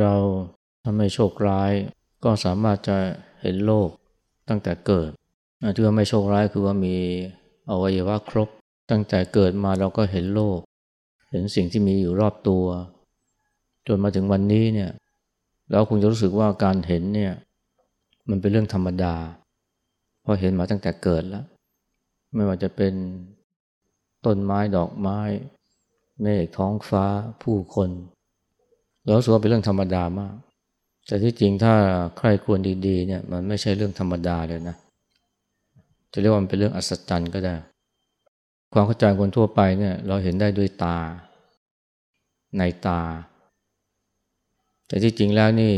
เราถ้าไม่โชคร้าย ก็สามารถจะเห็นโลกตั้งแต่เกิดที่ว่าไม่โชคร้ายคือว่ามีอวัยวะครบ ตั้งแต่เกิดมาเราก็เห็นโลก เห็นสิ่งที่มีอยู่รอบตัว จนมาถึงวันนี้เนี่ยเราคงจะรู้สึกว่าการเห็นเนี่ยมันเป็นเรื่องธรรมดา เพราะเห็นมาตั้งแต่เกิดแล้ว ไม่ว่าจะเป็นต้นไม้ดอกไม้ เมฆท้องฟ้าผู้คน เราสึกว่าเป็นเรื่องธรรมดามาก แต่ที่จริงถ้าใครควรดีๆเนี่ยมันไม่ใช่เรื่องธรรมดาเลยนะ จะเรียกว่ามันเป็นเรื่องอัศจรรย์ก็ได้ ความเข้าใจคนทั่วไปเนี่ยเราเห็นได้ด้วยตา ในตา แต่ที่จริงแล้วนี่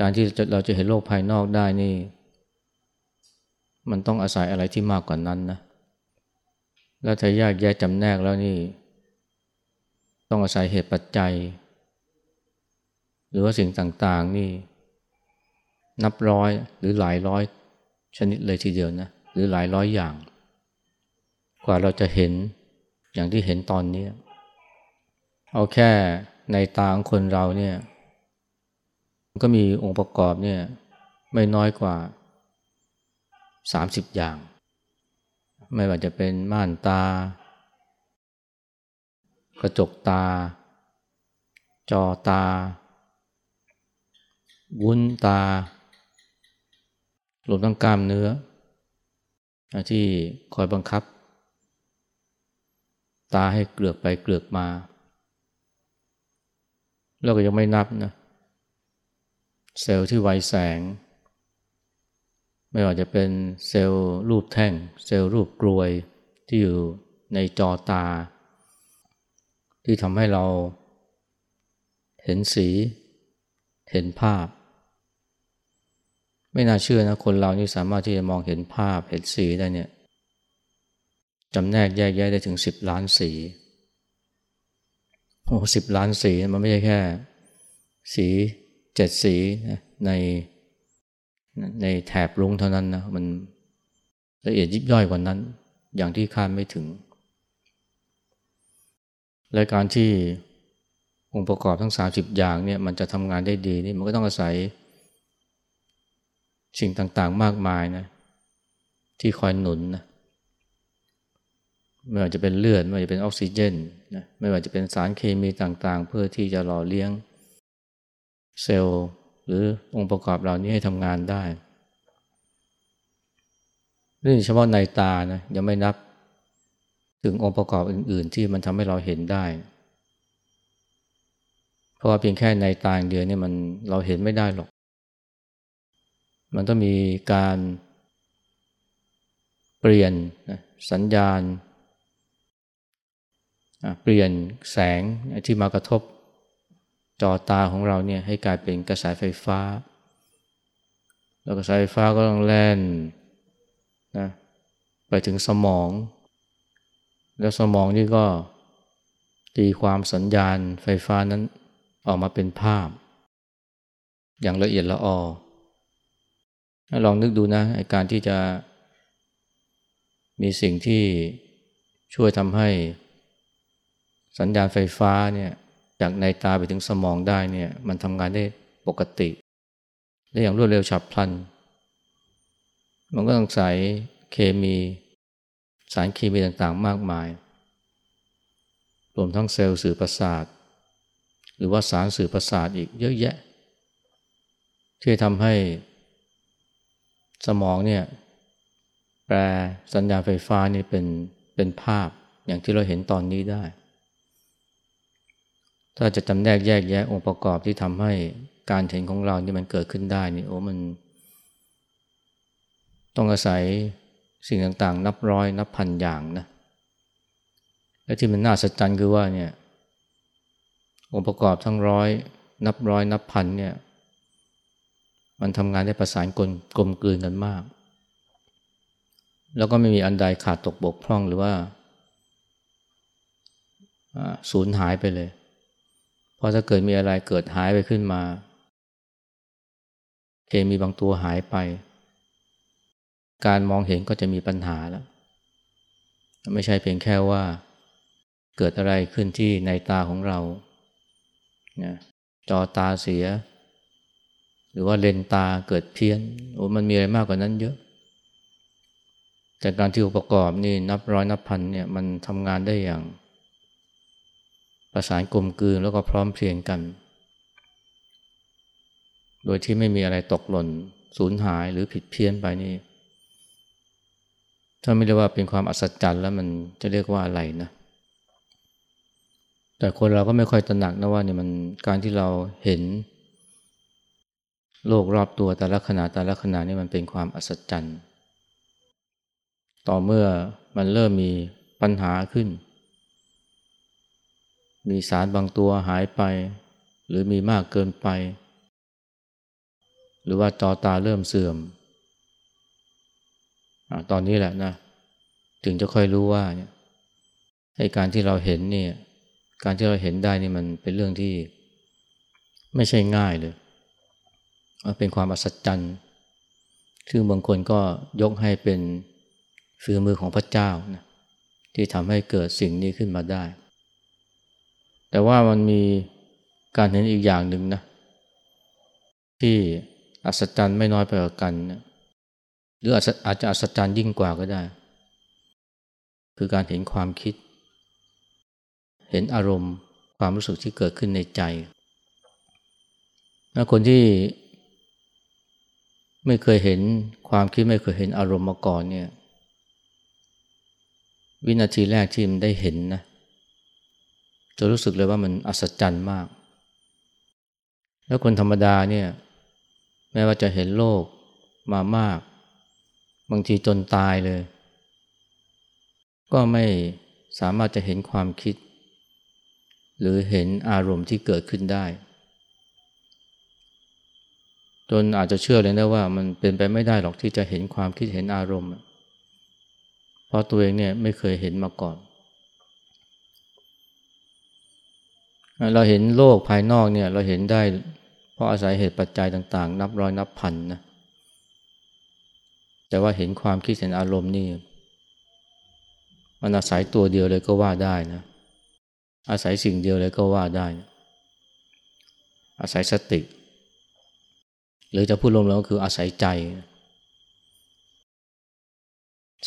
การที่เราจะเห็นโลกภายนอกได้นี่ มันต้องอาศัยอะไรที่มากกว่านั้นนะ แล้วถ้าแยกแยกจำแนกแล้วนี่ ต้องอาศัยเหตุปัจจัย หรือว่าสิ่งต่างๆนี่ นับร้อยหรือหลายร้อยชนิดเลยทีเดียวนะหรือหลายร้อยอย่าง กว่าเราจะเห็นอย่างที่เห็นตอนนี้ เอาแค่ในตาของคนเราเนี่ยก็มีองค์ประกอบเนี่ยไม่น้อยกว่า 30 อย่าง ไม่ว่าจะเป็นม่านตา กระจกตา จอตา วุ้นตารวมทั้งกล้ามเนื้อ ที่คอยบังคับ ตาให้เกลือกไปเกลือกมา แล้วก็ยังไม่นับนะเซลล์ที่ไวแสง ไม่ว่าจะเป็นเซลล์รูปแท่ง เซลล์รูปกลวยที่อยู่ในจอตา ที่ทำให้เราเห็นสี เห็นภาพ ไม่น่าเชื่อนะคนเรานี่สามารถที่จะมองเห็นภาพเห็นสีได้เนี่ยจำแนกแยกแยะได้ถึงสิบล้านสีโอ้สิบล้านสีมันไม่ใช่แค่ สีเจ็ดสีในในแถบรุ้งเท่านั้นนะมันละเอียดยิบย่อยกว่านั้น อย่างที่คาดไม่ถึง และการที่องค์ประกอบทั้ง 30 อย่างเนี่ยมันจะทำงานได้ดีนี่มันก็ต้องอาศัย สิ่งต่างๆมากมายนะที่คอยหนุนนะไม่ว่าจะเป็นเลือด ไม่ว่าจะเป็นออกซิเจนนะไม่ว่าจะเป็นสารเคมีต่างๆ เพื่อที่จะหล่อเลี้ยงเซลล์หรือองค์ประกอบเหล่านี้ให้ทำงานได้นี่เฉพาะในตานะยังไม่นับ ถึงองค์ประกอบอื่น ๆ ที่มันทำให้เราเห็นได้ เพราะว่าเพียงแค่ในตาเดียวเนี่ยมันเราเห็นไม่ได้หรอก มันต้องมีการเปลี่ยนสัญญาณ เปลี่ยนแสงที่มากระทบจอตาของเราเนี่ยให้กลายเป็นกระแสไฟฟ้า แล้วกระแสไฟฟ้าก็ต้องแล่นนะไปถึงสมอง แล้วสมองนี่ก็ตีความสัญญาณไฟฟ้านั้นออกมาเป็นภาพ อย่างละเอียดละออลองนึกดูนะการที่จะ มีสิ่งที่ช่วยทำให้สัญญาณไฟฟ้าเนี่ยจากในตาไปถึงสมองได้เนี่ยมันทำงานได้ปกติและอย่างรวดเร็วฉับพลัน มันก็ต้องใส่เคมี สารเคมีต่างๆ มากมาย รวมทั้งเซลล์สื่อประสาท หรือว่าสารสื่อประสาทอีกเยอะแยะ ที่ทำให้สมองเนี่ยแปลสัญญาณไฟฟ้านี่เป็นเป็นภาพอย่างที่เราเห็นตอนนี้ได้ ถ้าจะจำแนกแยกแยะองค์ประกอบที่ทำให้การเห็นของเรานี่มันเกิดขึ้นได้นี่โอ้มัน ต้องอาศัย สิ่งต่างๆ นับร้อยนับพันอย่างนะและที่มันน่าสัจจันคือว่าเนี่ยองค์ประกอบทั้งร้อยนับร้อยนับพันเนี่ยมันทำงานได้ประสานกลกลมกลืนกันมาก แล้วก็ไม่มีอันใดขาดตกบกพร่องหรือว่าสูญหายไปเลย เพราะถ้าเกิดมีอะไรเกิดหายไปขึ้นมา เคมีบางตัวหายไป การมองเห็นก็จะมีปัญหาแล้ว ไม่ใช่เพียงแค่ว่าเกิดอะไรขึ้นที่ในตาของเราจอตาเสีย หรือว่าเลนตาเกิดเพี้ยนโอ้มันมีอะไรมากกว่านั้นเยอะ แต่การที่องค์ประกอบนี่นับร้อยนับพันเนี่ยมันทำงานได้อย่าง ประสานกลมกลืนแล้วก็พร้อมเพรียงกัน โดยที่ไม่มีอะไรตกหล่นสูญหายหรือผิดเพี้ยนไปนี่ ถ้าไม่เรียกว่าเป็นความอัศจรรย์แล้วมันจะเรียกว่าอะไรนะแต่คนเราก็ไม่ค่อยตระหนักนะว่าเนี่ยมันการที่เราเห็น โลกรอบตัวแต่ละขณะแต่ละขณะนี่มันเป็นความอัศจรรย์ ต่อเมื่อมันเริ่มมีปัญหาขึ้น มีสารบางตัวหายไป หรือมีมากเกินไป หรือว่าจอตาเริ่มเสื่อม ตอนนี้แหละนะ ถึงจะค่อยรู้ว่าให้การที่เราเห็นเนี่ย การที่เราเห็นได้นี่มันเป็นเรื่องที่ ไม่ใช่ง่ายเลยเป็นความอัศจรรย์ซึ่งบางคนก็ยกให้เป็นฝีมือของพระเจ้านะที่ทำให้เกิดสิ่งนี้ขึ้นมาได้ แต่ว่ามันมีการเห็นอีกอย่างหนึ่งนะ ที่อัศจรรย์ไม่น้อยไปกว่ากันนะ หรืออาจจะอัศจรรย์ยิ่งกว่าก็ได้ คือการเห็นความคิด เห็นอารมณ์ความรู้สึกที่เกิดขึ้นในใจถ้าคนที่ไม่เคยเห็นความคิดไม่เคยเห็นอารมณ์มาก่อนเนี่ยวินาทีแรกที่มันได้เห็นนะจะรู้สึกเลยว่ามันอัศจรรย์มาก แล้วคนธรรมดาเนี่ยแม้ว่าจะเห็นโลกมามาก บางทีจนตายเลย ก็ไม่สามารถจะเห็นความคิด หรือเห็นอารมณ์ที่เกิดขึ้นได้ จนอาจจะเชื่อเลยนะว่ามันเป็นไปไม่ได้หรอกที่จะเห็นความคิดเห็นอารมณ์ เพราะตัวเองเนี่ยไม่เคยเห็นมาก่อน เราเห็นโลกภายนอกเนี่ยเราเห็นได้เพราะอาศัยเหตุปัจจัยต่าง ๆ นับร้อยนับพันนะ แต่ว่าเห็นความคิดเห็นอารมณ์นี่มันอาศัยตัวเดียวเลยก็ว่าได้นะอาศัยสิ่งเดียวเลยก็ว่าได้ อาศัยสติ หรือจะพูดรวมๆก็คืออาศัยใจ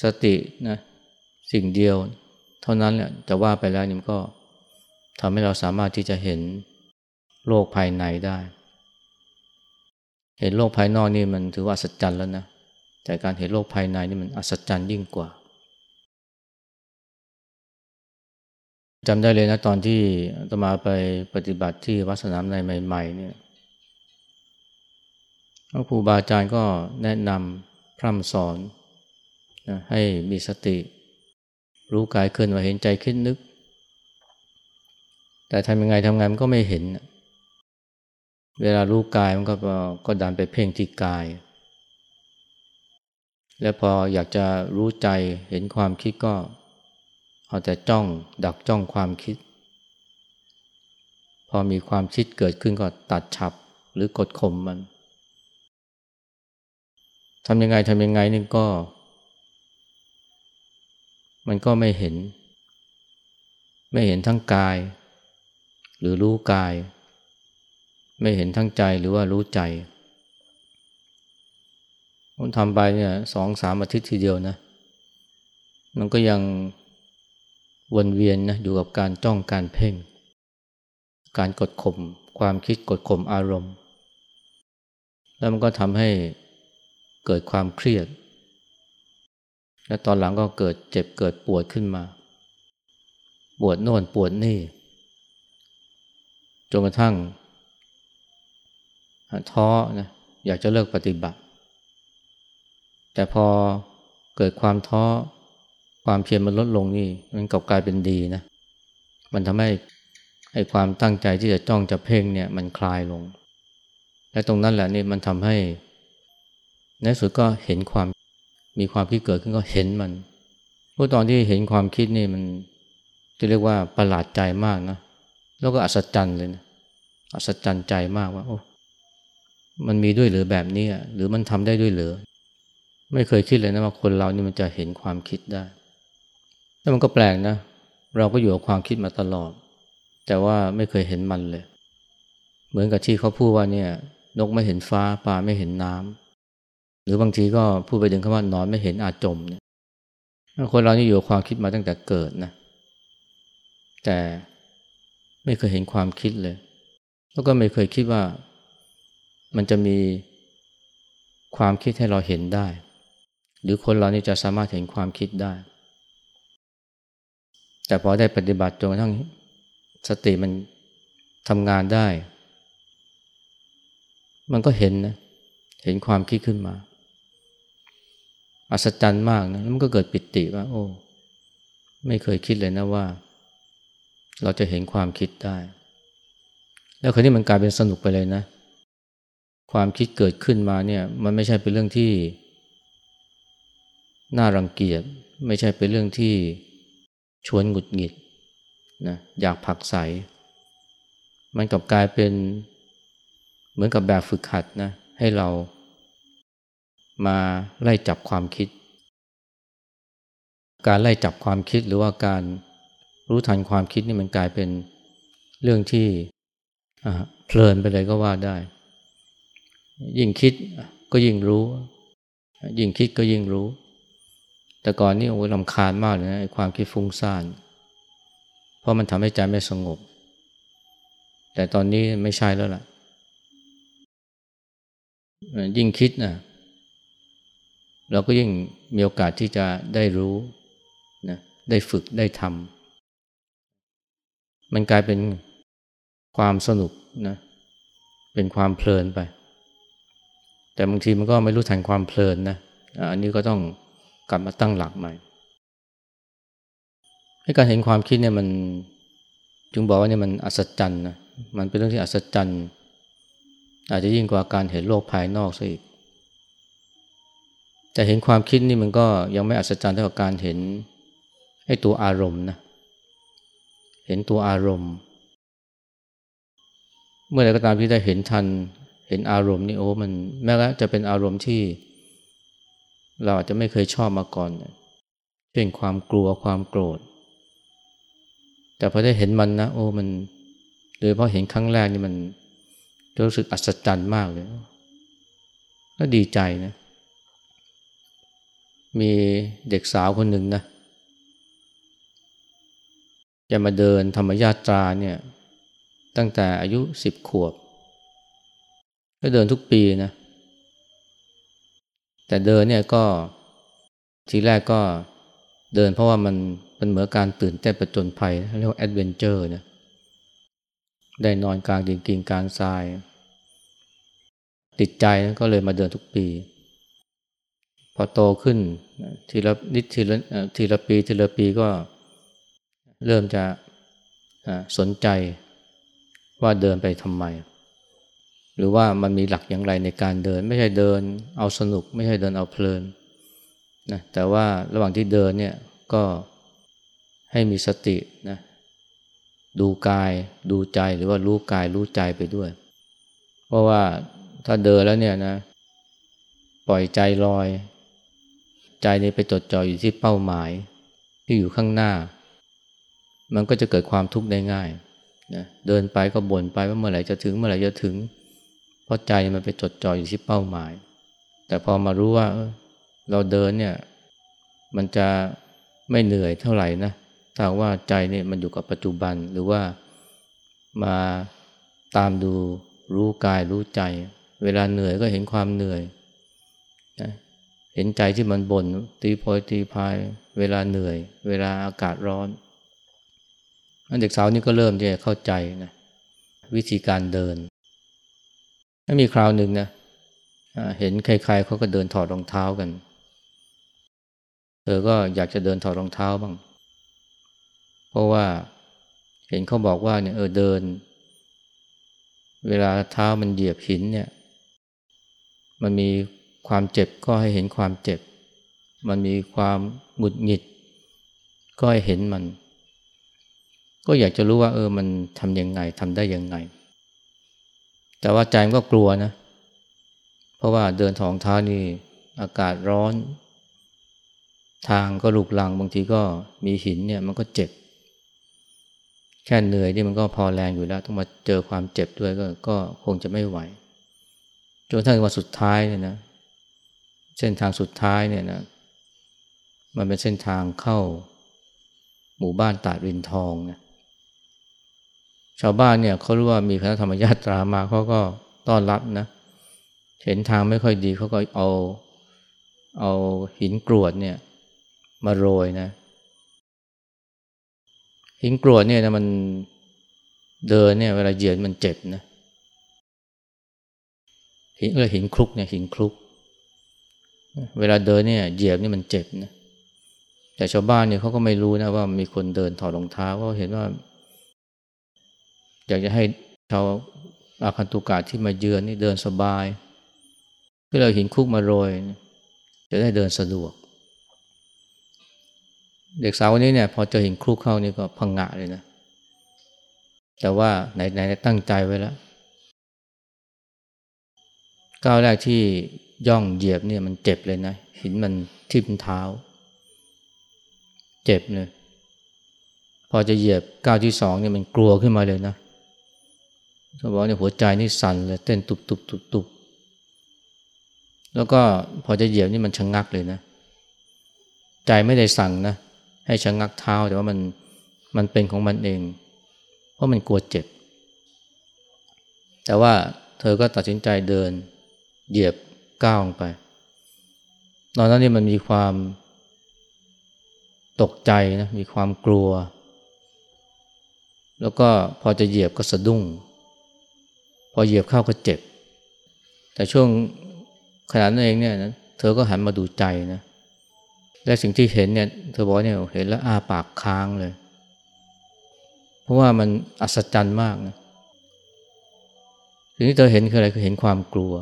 สตินะสิ่งเดียว เท่านั้นแหละจะว่าไปแล้วนี่มันก็ทำให้เราสามารถที่จะเห็นโลกภายในได้ เห็นโลกภายนอกนี่มันถือว่าอัศจรรย์แล้วนะ แต่การเห็นโลกภายในนี่มันอัศจรรย์ยิ่งกว่าจำได้เลยนะตอนที่ตมาไปปฏิบัติที่วัดสนามในใหม่ ๆ เนี่ยครูบาอาจารย์ก็แนะนำพร่ำสอนนะให้มีสติ รู้กายเคลื่อนไหวเห็นใจคิดนึก แต่ทำยังไงทำไงมันก็ไม่เห็น เวลารู้กายมันก็ก็ดันไปเพ่งที่กาย แล้วพออยากจะรู้ใจเห็นความคิดก็เอาแต่จ้องดักจ้องความคิด พอมีความคิดเกิดขึ้นก็ตัดฉับหรือกดข่มมันทำยังไงทำยังไงนี่ก็ มันก็ไม่เห็น ไม่เห็นทั้งกาย หรือรู้กาย ไม่เห็นทั้งใจหรือว่ารู้ใจ ผมทำไปเนี่ยสองสามอาทิตย์ทีเดียวนะ มันก็ยังวนเวียนนะอยู่กับการจ้องการเพ่ง การกดข่มความคิดกดข่มอารมณ์ แล้วมันก็ทำให้เกิดความเครียด แล้วตอนหลังก็เกิดเจ็บเกิดปวดขึ้นมา ปวดโน่นปวดนี่จนกระทั่งท้อนะอยากจะเลิกปฏิบัติ แต่พอเกิดความท้อความเพียรมันลดลงนี่มันกลับกลายเป็นดีนะ มันทำให้ไอ้ความตั้งใจที่จะจ้องจะเพ่งเนี่ยมันคลายลง และตรงนั้นแหละนี่มันทำให้ในสุดก็เห็นความมีความคิดเกิดขึ้นก็เห็นมันเพราะตอนที่เห็นความคิดนี่มันจะเรียกว่าประหลาดใจมากนะ แล้วก็อัศจรรย์เลยนะอัศจรรย์ใจมากว่าโอ้มันมีด้วยหรือแบบนี้หรือมันทำได้ด้วยหรือ ไม่เคยคิดเลยนะว่าคนเรานี่มันจะเห็นความคิดได้แล้วมันก็แปลกนะ เราก็อยู่กับความคิดมาตลอด แต่ว่าไม่เคยเห็นมันเลย เหมือนกับที่เขาพูดว่าเนี่ย นกไม่เห็นฟ้าปลาไม่เห็นน้ำหรือบางทีก็พูดไปถึงคำว่านอนไม่เห็นอาจมเนี่ยคนเรานี่อยู่กับความคิดมาตั้งแต่เกิดนะแต่ไม่เคยเห็นความคิดเลย แล้วก็ไม่เคยคิดว่ามันจะมีความคิดให้เราเห็นได้ หรือคนเรานี่จะสามารถเห็นความคิดได้ แต่พอได้ปฏิบัติจนกระทั่งสติมันทำงานได้ มันก็เห็นนะเห็นความคิดขึ้นมา อัศจรรย์มากนะแล้วมันก็เกิดปิติว่า โอ้ ไม่เคยคิดเลยนะว่า เราจะเห็นความคิดได้ แล้วคราวนี้มันกลายเป็นสนุกไปเลยนะ ความคิดเกิดขึ้นมาเนี่ย มันไม่ใช่เป็นเรื่องที่ น่ารังเกียจไม่ใช่เป็นเรื่องที่ชวนหงุดหงิดนะอยากผักใส มันกลับกลายเป็นเหมือนกับแบบฝึกหัดนะให้เรามาไล่จับความคิด การไล่จับความคิดหรือว่าการรู้ทันความคิดนี่มันกลายเป็นเรื่องที่เพลินไปเลยก็ว่าได้ ยิ่งคิดก็ยิ่งรู้ ยิ่งคิดก็ยิ่งรู้ แต่ก่อนนี่โอ้ยลำคาญมากเลยนะความคิดฟุ้งซ่าน เพราะมันทำให้ใจไม่สงบ แต่ตอนนี้ไม่ใช่แล้วล่ะ ยิ่งคิดนะเราก็ยิ่งมีโอกาสที่จะได้รู้นะได้ฝึกได้ทำมันกลายเป็นความสนุกนะเป็นความเพลินไป แต่บางทีมันก็ไม่รู้ทันความเพลินนะอันนี้ก็ต้อง กลับมาตั้งหลักใหม่ให้การเห็นความคิดเนี่ยมันจึงบอกว่าเนี่ยมันอัศจรรย์นะมันเป็นเรื่องที่อัศจรรย์ อาจจะยิ่งกว่าการเห็นโลกภายนอกซะอีก แต่เห็นความคิดนี่มันก็ยังไม่อัศจรรย์เท่ากับการเห็นไอ้ตัวอารมณ์นะเห็นตัวอารมณ์ เมื่อไรก็ตามที่ได้เห็นทันเห็นอารมณ์นี่โอ้มันแม้ว่าจะเป็นอารมณ์ที่ เราอาจจะไม่เคยชอบมาก่อน เช่นความกลัวความโกรธ แต่พอได้เห็นมันนะโอ้มัน โดยเพราะเห็นครั้งแรกนี่มันรู้สึกอัศจรรย์มากเลยแล้วดีใจนะ มีเด็กสาวคนหนึ่งนะจะมาเดินธรรมญาตราเนี่ยตั้งแต่อายุสิบขวบ ก็เดินทุกปีนะ แต่เดินเนี่ยก็ทีแรกก็เดินเพราะว่ามันเป็นเหมือนการตื่นเต้นประจนภัยเรียกว่า adventure นะได้นอนกลางดินกินกลางทราย ติดใจนะก็เลยมาเดินทุกปี พอโตขึ้นทีละนิดทีละทีละปีทีละปีก็เริ่มจะสนใจว่าเดินไปทำไม หรือว่ามันมีหลักอย่างไรในการเดิน ไม่ใช่เดิน เอาสนุก ไม่ใช่เดินเอาเพลินนะแต่ว่าระหว่างที่เดินเนี่ยก็ให้มีสตินะดูกายดูใจหรือว่ารู้กายรู้ใจไปด้วย เพราะว่าถ้าเดินแล้วเนี่ยนะ ปล่อยใจลอย ใจนี่ไปจดจ่ออยู่ที่เป้าหมาย ที่อยู่ข้างหน้า มันก็จะเกิดความทุกข์ได้ง่ายนะเดินไปก็บ่นไปว่าเมื่อไหร่จะถึงเมื่อไหร่จะถึง เพราะใจมันไปจดจ่ออยู่ที่เป้าหมาย แต่พอมารู้ว่าเราเดินเนี่ย มันจะไม่เหนื่อยเท่าไหร่นะถ้าว่าใจเนี่ยมันอยู่กับปัจจุบันหรือว่ามาตามดูรู้กายรู้ใจ เวลาเหนื่อยก็เห็นความเหนื่อยเห็นใจที่มันบน่นตีโพยตีพาย เวลาเหนื่อย เวลาอากาศร้อนเด็กสาวนี่ก็เริ่มที่จะเข้าใจนะวิธีการเดิน แล้วมีคราวหนึ่งนะเห็นใครๆเขาก็เดินถอดรองเท้ากัน เธอก็อยากจะเดินถอดรองเท้าบ้าง เพราะว่าเห็นเขาบอกว่าเนี่ยเออเดิน เวลาเท้ามันเหยียบหินเนี่ย มันมีความเจ็บก็ให้เห็นความเจ็บ มันมีความหงุดหงิด ก็ให้เห็นมัน ก็อยากจะรู้ว่า เออมันทำยังไงทำได้ยังไง แต่ว่าใจมันก็กลัวนะ เพราะว่าเดินทองเท้านี่อากาศร้อน ทางก็ลุกลังบางทีก็มีหินเนี่ยมันก็เจ็บ แค่เหนื่อยนี่มันก็พอแรงอยู่แล้ว ต้องมาเจอความเจ็บด้วยก็ก็คงจะไม่ไหวจนทั่งวันสุดท้ายเนี่ยนะเส้นทางสุดท้ายเนี่ยนะมันเป็นเส้นทางเข้า หมู่บ้านตาดรินทองนะ ชาวบ้านเนี่ยเขารู้ว่ามีคณะธรรมญาตรามาเขาก็ต้อนรับนะ เห็นทางไม่ค่อยดีเขาก็เอาเอาหินกรวดเนี่ยมาโรยนะ หินกรวดเนี่ยนะมันเดินเนี่ยเวลาเหยียดมันเจ็บนะหินเออหินคลุกเนี่ยหินคลุก เวลาเดินเนี่ยเหยียบนี่มันเจ็บนะแต่ชาวบ้านเนี่ยเขาก็ไม่รู้นะว่ามีคนเดินถอดรองเท้าเพราะเห็นว่า อยากจะให้ชาวอาคันตุกาที่มาเยือนนี่เดินสบายก็เลยหินคุกมาโรย จะได้เดินสะดวก เด็กสาวคนนี้เนี่ยพอเจอหินคลุกเข้านี่ก็พังงะเลยนะ แต่ว่าไหนไหนตั้งใจไว้แล้วก้าวแรกที่ย่องเหยียบเนี่ยมันเจ็บเลยนะ หินมันทิ่มเท้า เจ็บเลยพอจะเหยียบก้าวที่สองเนี่ยมันกลัวขึ้นมาเลยนะ เขาบอกเนี่ยหัวใจนี่สั่นเลยเต้นตุบตุบตุบตุบแล้วก็พอจะเหยียบนี่มันชะงงักเลยนะ ใจไม่ได้สั่งนะ ให้ชะงงักเท้าแต่ว่ามันมันเป็นของมันเอง เพราะมันกลัวเจ็บ แต่ว่าเธอก็ตัดสินใจเดิน เหยียบก้าวลงไปตอนนั้นนี่มันมีความตกใจนะมีความกลัว แล้วก็พอจะเหยียบก็สะดุ้ง พอเหยียบเข้าก็เจ็บ แต่ช่วงขณะนั้นเองเนี่ยนะเธอก็หันมาดูใจนะ และสิ่งที่เห็นเนี่ยเธอบอกเนี่ยเห็นแล้วอ้าปากค้างเลย เพราะว่ามันอัศจรรย์มากนะสิ่งที่เธอเห็นคืออะไรคือเห็นความกลัว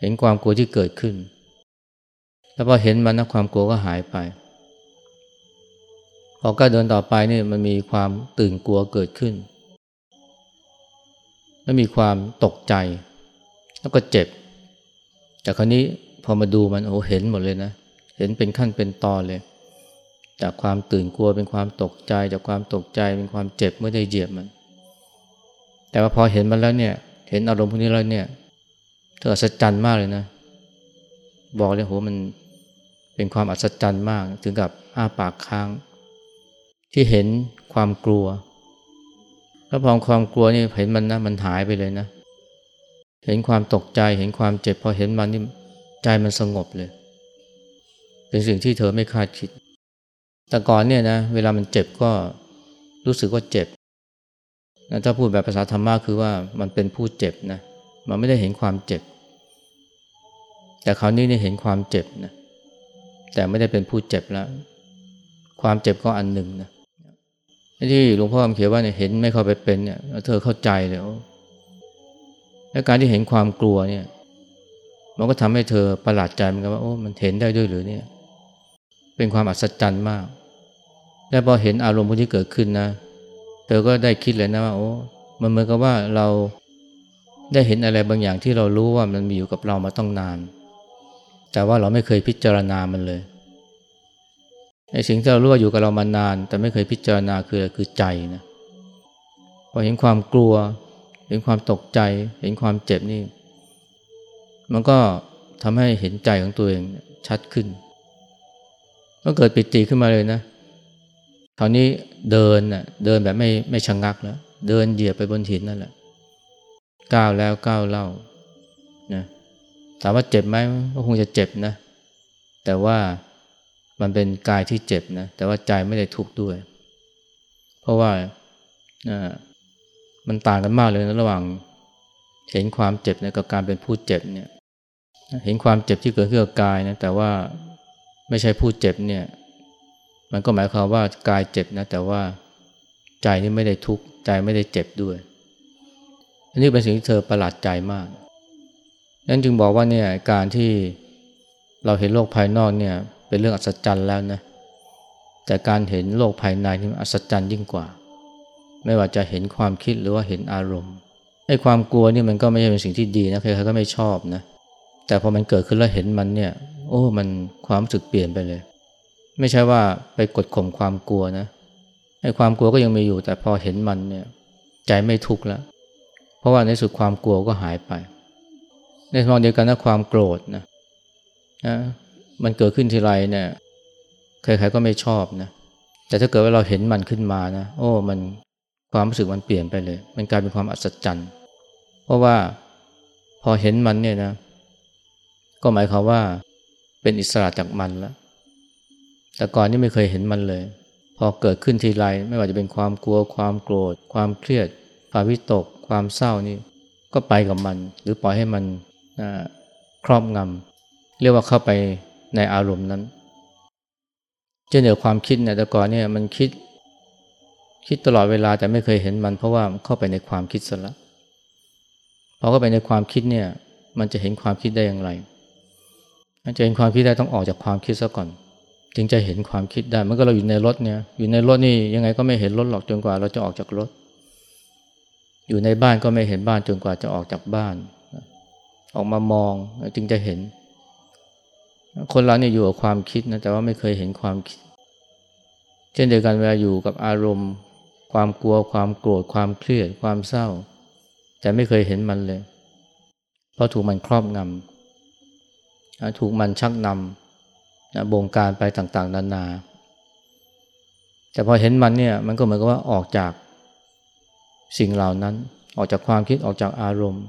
เห็นความกลัวที่เกิดขึ้น แล้วพอเห็นมันนะความกลัวก็หายไปพอก็เดินต่อไปนี่มันมีความตื่นกลัวเกิดขึ้น แล้วมีความตกใจ แล้วก็เจ็บ แต่คราวนี้พอมาดูมันโอ้เห็นหมดเลยนะ เห็นเป็นขั้นเป็นตอนเลย จากความตื่นกลัวเป็นความตกใจ จากความตกใจเป็นความเจ็บเมื่อได้เหยียบมัน แต่ว่าพอเห็นมันแล้วเนี่ย เห็นอารมณ์พวกนี้แล้วเนี่ยเธออัศจรรย์มากเลยนะ บอกเลยโหมันเป็นความอัศจรรย์มากถึงกับอ้าปากค้าง ที่เห็นความกลัว แล้วพอความกลัวนี่เห็นมันนะมันหายไปเลยนะ เห็นความตกใจเห็นความเจ็บพอเห็นมันนี่ใจมันสงบเลย เป็นสิ่งที่เธอไม่คาดคิด แต่ก่อนเนี่ยนะเวลามันเจ็บก็รู้สึกว่าเจ็บถ้าพูดแบบภาษาธรรมะคือว่ามันเป็นผู้เจ็บนะมันไม่ได้เห็นความเจ็บ แต่คราวนี้เนี่ยเห็นความเจ็บนะแต่ไม่ได้เป็นผู้เจ็บแล้ว ความเจ็บก็อันหนึ่งนะ ที่หลวงพ่อเขียนว่าเนี่ยเห็นไม่เข้าไปเป็นเนี่ยเธอเข้าใจเลยและการที่เห็นความกลัวเนี่ย มันก็ทำให้เธอประหลาดใจเหมือนกันว่าโอ้มันเห็นได้ด้วยหรือเนี่ย เป็นความอัศจรรย์มาก และพอเห็นอารมณ์ที่เกิดขึ้นนะ เธอก็ได้คิดเลยนะว่าโอ้มันเหมือนกับว่าเราได้เห็นอะไรบางอย่างที่เรารู้ว่ามันมีอยู่กับเรามาต้องนาน แต่ว่าเราไม่เคยพิจารณามันเลย ไอ้สิ่งที่เรารู้ว่าอยู่กับเรามานาน แต่ไม่เคยพิจารณาคือคือใจนะพอเห็นความกลัว เห็นความตกใจ เห็นความเจ็บนี่ มันก็ทำให้เห็นใจของตัวเองชัดขึ้น ก็เกิดปิติขึ้นมาเลยนะคราวนี้เดินน่ะเดินแบบไม่ไม่ชะงงักแล้ว เดินเหยียบไปบนหินนั่นแหละก้าวแล้วก้าวเล่านะถามว่าเจ็บไหมก็คงจะเจ็บนะ แต่ว่า มันเป็นกายที่เจ็บนะแต่ว่าใจไม่ได้ทุกข์ด้วย เพราะว่ามันต่างกันมากเลยนะระหว่างเห็นความเจ็บนี่ยกับการเป็นผู้เจ็บเนี่ยเห็นความเจ็บที่เกิดขึ้นกับกายนะแต่ว่าไม่ใช่ผู้เจ็บเนี่ยมันก็หมายความว่ากายเจ็บนะแต่ว่าใจนี่ไม่ได้ทุกข์ใจไม่ได้เจ็บด้วย อันนี้เป็นสิ่งที่เธอประหลาดใจมาก นั้นจึงบอกว่าเนี่ยการที่เราเห็นโลกภายนอกเนี่ย เป็นเรื่องอัศจรรย์แล้วนะแต่การเห็นโลกภายในนี่อัศจรรย์ยิ่งกว่า ไม่ว่าจะเห็นความคิดหรือว่าเห็นอารมณ์ไอ้ความกลัวนี่มันก็ไม่ใช่เป็นสิ่งที่ดีนะใครๆก็ไม่ชอบนะแต่พอมันเกิดขึ้นแล้วเห็นมันเนี่ย โอ้มันความรู้สึกเปลี่ยนไปเลย ไม่ใช่ว่าไปกดข่มความกลัวนะไอ้ความกลัวก็ยังมีอยู่ แต่พอเห็นมันเนี่ย ใจไม่ทุกข์แล้วเพราะว่าในสุดความกลัวก็หายไป ในทางเดียวกันนะความโกรธนะนะ มันเกิดขึ้นทีไรเนี่ยใครๆก็ไม่ชอบนะแต่ถ้าเกิดว่าเราเห็นมันขึ้นมานะโอ้มันความรู้สึกมันเปลี่ยนไปเลย มันกลายเป็นความอัศจรรย์ เพราะว่าพอเห็นมันเนี่ยนะก็หมายความว่าเป็นอิสระจากมันแล้ว แต่ก่อนนี่ไม่เคยเห็นมันเลย พอเกิดขึ้นทีไรไม่ว่าจะเป็นความกลัว ความโกรธ ความเครียดความวิตก ความเศร้านี่ก็ไปกับมัน หรือปล่อยให้มันครอบงำเรียกว่าเข้าไป ในอารมณ์นั้นเช่นเดียวความคิดเนี่ยแต่ก่อนเนี่ยมันคิดคิดตลอดเวลาแต่ไม่เคยเห็นมัน เพราะว่าเข้าไปในความคิดซะแล้วพอเข้าไปในความคิดเนี่ยมันจะเห็นความคิดได้อย่างไรมันจะเห็นความคิดได้ต้องออกจากความคิดซะก่อน จึงจะเห็นความคิดได้เมื่อก็เราอยู่ในรถเนี่ยอยู่ในรถนี่ยังไงก็ไม่เห็นรถหรอกจนกว่าเราจะออกจากรถ อยู่ในบ้านก็ไม่เห็นบ้านจนกว่าจะออกจากบ้าน ออกมามองจึงจะเห็น คนเราเนี่ยอยู่กับความคิดนะแต่ว่าไม่เคยเห็นความคิด เช่นเดียวกันเวลาอยู่กับอารมณ์ ความกลัวความโกรธความเครียดความเศร้า แต่ไม่เคยเห็นมันเลย เพราะถูกมันครอบงำถูกมันชักนำนะบงการไปต่างๆ นานา แต่พอเห็นมันเนี่ยมันก็เหมือนกับว่าออกจากสิ่งเหล่านั้นออกจากความคิดออกจากอารมณ์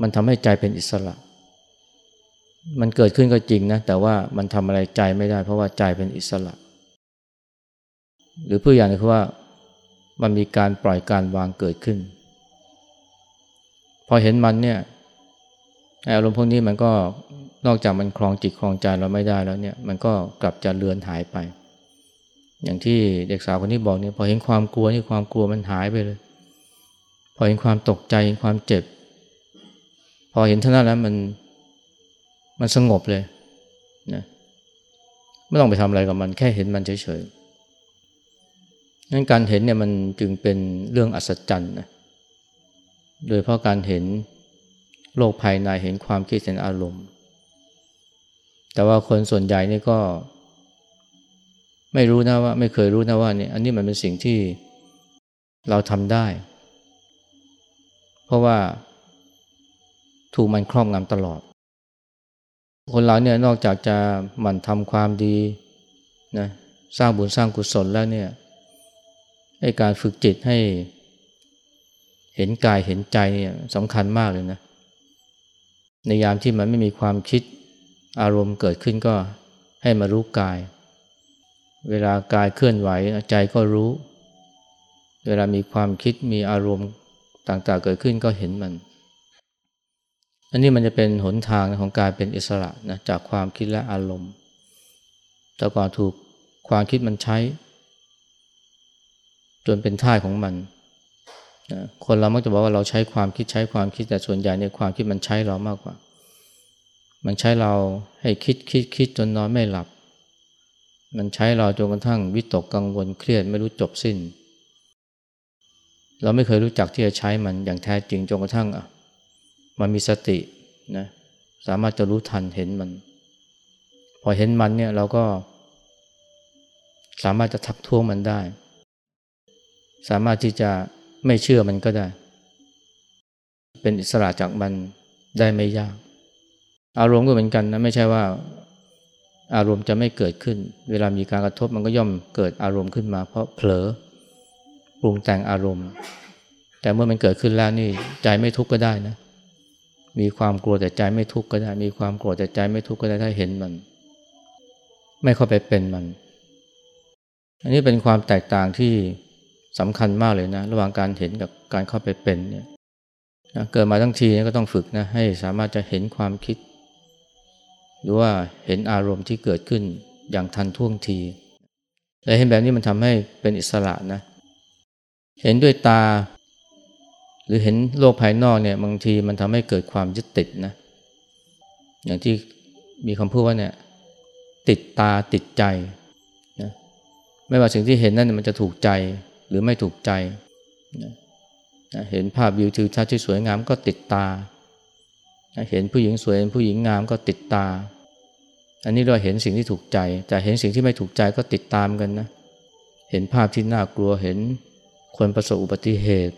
มันทำให้ใจเป็นอิสระ มันเกิดขึ้นก็จริงนะ แต่ว่ามันทำอะไรใจไม่ได้ เพราะว่าใจเป็นอิสระ หรือเพื่ออย่างนึงคือว่ามันมีการปล่อยการวางเกิดขึ้น พอเห็นมันเนี่ยอารมณ์พวกนี้มันก็นอกจากมันคลองจิตคลองใจเราไม่ได้แล้วเนี่ย มันก็กลับจะเลือนหายไป อย่างที่เด็กสาวคนนี้บอกเนี่ยพอเห็นความกลัวนี่ความกลัวมันหายไปเลย พอเห็นความตกใจเห็นความเจ็บ พอเห็นเท่านั้นแล้วมัน มันสงบเลยนะไม่ต้องไปทำอะไรกับมัน แค่เห็นมันเฉยๆนั้นการเห็นเนี่ยมันจึงเป็นเรื่องอัศจรรย์นะโดยเพราะการเห็นโลกภายในเห็นความคิดเห็นอารมณ์ แต่ว่าคนส่วนใหญ่นี่ก็ ไม่รู้นะว่า ไม่เคยรู้นะว่าเนี่ยอันนี้มันเป็นสิ่งที่เราทำได้ เพราะว่าถูกมันครอบงำตลอด คนเราเนี่ยนอกจากจะหมั่นทำความดีนะสร้างบุญสร้างกุศลแล้วเนี่ยให้การฝึกจิตให้เห็นกายเห็นใจเนี่ยสำคัญมากเลยนะ ในยามที่มันไม่มีความคิดอารมณ์เกิดขึ้นก็ให้มารู้กาย เวลากายเคลื่อนไหวใจก็รู้ เวลามีความคิดมีอารมณ์ต่างๆเกิดขึ้นก็เห็นมัน อันนี้มันจะเป็นหนทางของการเป็นอิสระนะจากความคิดและอารมณ์ แต่ก่อนถูกความคิดมันใช้ จนเป็นท่าของมันนะคนเรามักจะบอกว่าเราใช้ความคิดใช้ความคิดแต่ส่วนใหญ่ในความคิดมันใช้เรามากกว่า มันใช้เราให้คิดคิดคิดจนนอนไม่หลับ มันใช้เราจนกระทั่งวิตกกังวลเครียดไม่รู้จบสิ้น เราไม่เคยรู้จักที่จะใช้มันอย่างแท้จริงจนกระทั่งอะ มันมีสตินะสามารถจะรู้ทันเห็นมัน พอเห็นมันเนี่ยเราก็ สามารถจะทักท้วงมันได้ สามารถที่จะไม่เชื่อมันก็ได้ เป็นอิสระจากมันได้ไม่ยาก อารมณ์ก็เหมือนกันนะไม่ใช่ว่า อารมณ์จะไม่เกิดขึ้น เวลามีการกระทบมันก็ย่อมเกิดอารมณ์ขึ้นมา เพราะเผลอปรุงแต่งอารมณ์ แต่เมื่อมันเกิดขึ้นแล้วนี่ใจไม่ทุกข์ก็ได้นะ มีความกลัวแต่ใจไม่ทุกข์ก็ได้ มีความโกรธแต่ใจไม่ทุกข์ก็ได้ถ้าเห็นมัน ไม่เข้าไปเป็นมัน อันนี้เป็นความแตกต่างที่สำคัญมากเลยนะ ระหว่างการเห็นกับการเข้าไปเป็นเนี่ยเกิดมาทั้งทีก็ต้องฝึกนะให้สามารถจะเห็นความคิด หรือว่าเห็นอารมณ์ที่เกิดขึ้นอย่างทันท่วงทีและเห็นแบบนี้มันทำให้เป็นอิสระนะ เห็นด้วยตา หรือเห็นโลกภายนอกเนี่ยบางทีมันทำให้เกิดความยึดติดนะ อย่างที่มีคำพูดว่าเนี่ยติดตาติดใจนะไม่ว่าสิ่งที่เห็นนั่นมันจะถูกใจหรือไม่ถูกใจนะเห็นภาพวิวทิวทัศน์ที่สวยงามก็ติดตา เห็นผู้หญิงสวยเห็นผู้หญิงงามก็ติดตา อันนี้เราเห็นสิ่งที่ถูกใจ แต่เห็นสิ่งที่ไม่ถูกใจก็ติดตามกันนะ เห็นภาพที่น่ากลัวเห็นคนประสบอุบัติเหตุ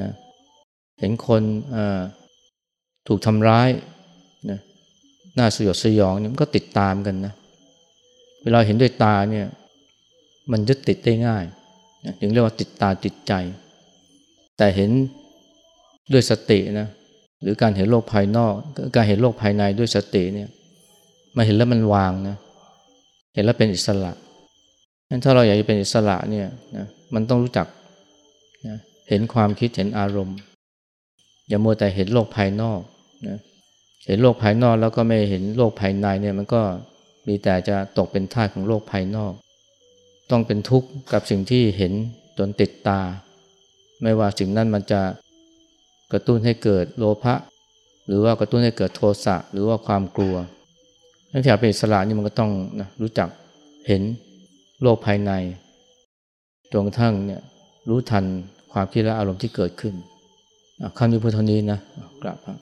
นะเห็นคนถูกทำร้ายนะน่าสยดสยองเนี่ยมันก็ติดตามกันนะเวลาเห็นด้วยตาเนี่ยมันยึดติดได้ง่ายนะถึงเรียกว่าติดตาติดใจ แต่เห็นด้วยสตินะหรือการเห็นโลกภายนอก การเห็นโลกภายในด้วยสติเนี่ยมาเห็นแล้วมันวางนะเห็นแล้วเป็นอิสระงั้นถ้าเราอยากจะเป็นอิสระเนี่ยนะมันต้องรู้จัก เห็นความคิดเห็นอารมณ์ อย่ามัวแต่เห็นโลกภายนอกนะเห็นโลกภายนอกแล้วก็ไม่เห็นโลกภายในเนี่ยมันก็มีแต่จะตกเป็นทาสของโลกภายนอก ต้องเป็นทุกข์กับสิ่งที่เห็นจนติดตา ไม่ว่าสิ่งนั้นมันจะกระตุ้นให้เกิดโลภะหรือว่ากระตุ้นให้เกิดโทสะหรือว่าความกลัวนั่นที่อยาเป็นอิสระนี่มันก็ต้องนะรู้จักเห็นโลกภายในจนกระทั่งเนี่ยรู้ทัน ความคิดและอารมณ์ที่เกิดขึ้นคำนี้พุทธนี้นะกราบพระ